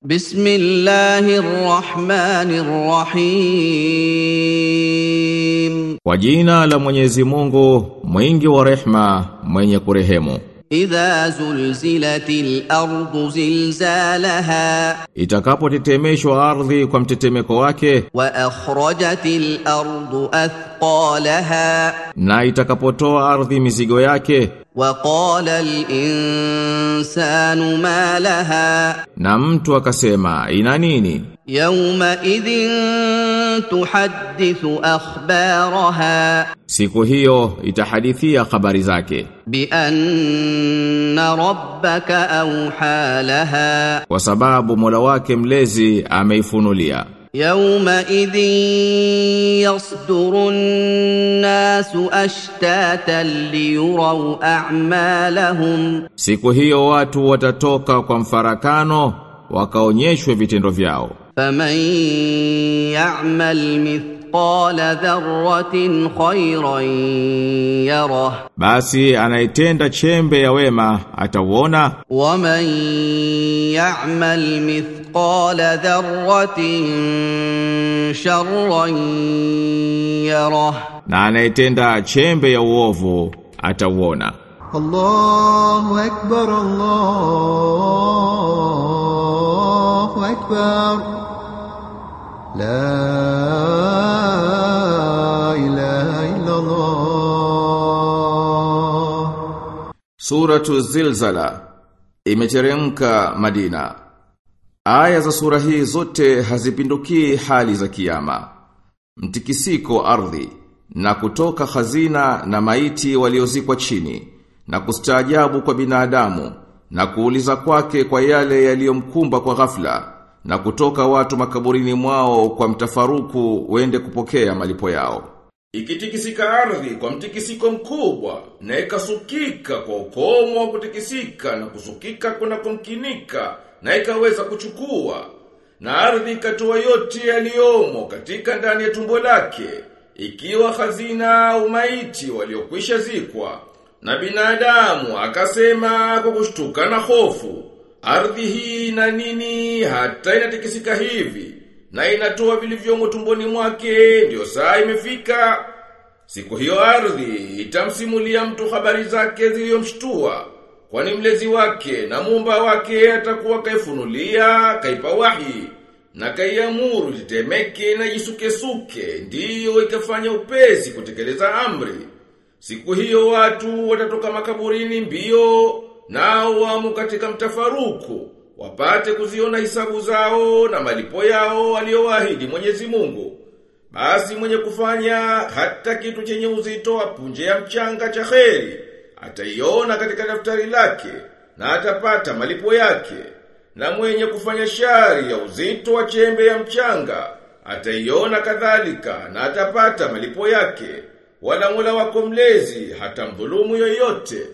بسم الله الرحمن الرحيم Kwa jina la Mwenyezi Mungu, mwingi wa rehma, mwenye kurehemu. إذا زلزلت الأرض زلزالها Itakapotetemeshwa ardhi kwa mtetemeko wake وأخرجت الأرض أثقالها na itakapotoa ardhi mizigo yake Waqala al-insanu ma laha, na mtu akasema ina nini? Yawma idhin tuhaddithu akhbaraha, siku hiyo itahadithia khabari zake. Bi anna rabbaka awha laha, kwa sababu Mola wake mlezi ameifunulia. Yawma idhin yasdurun الناس أشتاتا ليروا أعمالهم Siku hiyo watu watatoka kwa mfarakano wakaonyeshwe vitendo vyao. فمن يعمل مثقال ذرة خيرا يره Basi anayetenda chembe ya wema atauona ومن يعمل مثقال ذرة شرا يره na anayetenda chembe ya uovu atauona. Allahu akbar Allahu akbar. La ilaha illa Allah Suratu Zilzala imeteremka Madina. Aya za sura hii zote hazipindukii hali za kiyama. Mtikisiko ardhi na kutoka hazina na maiti waliozikwa chini na kustaajabu kwa binadamu na kuuliza kwake kwa yale yaliyomkumba kwa ghafla na kutoka watu makaburini mwao kwa mtafaruku wende kupokea malipo yao. Ikitikisika ardhi kwa mtikisiko mkubwa na ikasukika kwa ukomo wa kutikisika na kusukika kuna kumkinika na ikaweza kuchukua na ardhi ikatoa yote yaliyomo katika ndani ya tumbo lake ikiwa hazina au maiti waliokwisha zikwa na binadamu akasema kwa kushtuka na hofu ardhi hii na nini hata inatikisika hivi na inatoa vilivyomo tumboni mwake ndio saa imefika. Siku hiyo ardhi itamsimulia mtu habari zake ziliyomshtua kwani mlezi wake na muumba wake atakuwa kaifunulia kaipa wahi na kaiamuru litemeke na jisukesuke ndiyo ikafanya upesi kutekeleza amri siku hiyo watu watatoka makaburini mbio nao wamo katika mtafaruku wapate kuziona hisabu zao na malipo yao aliyowaahidi Mwenyezi Mungu. Basi mwenye kufanya hata kitu chenye uzito apunje ya mchanga cha kheri, ataiona katika daftari lake na atapata malipo yake. Na mwenye kufanya shari ya uzito wa chembe ya mchanga, ataiona kadhalika na atapata malipo yake. Wala mula wako mlezi hata mdhulumu yoyote.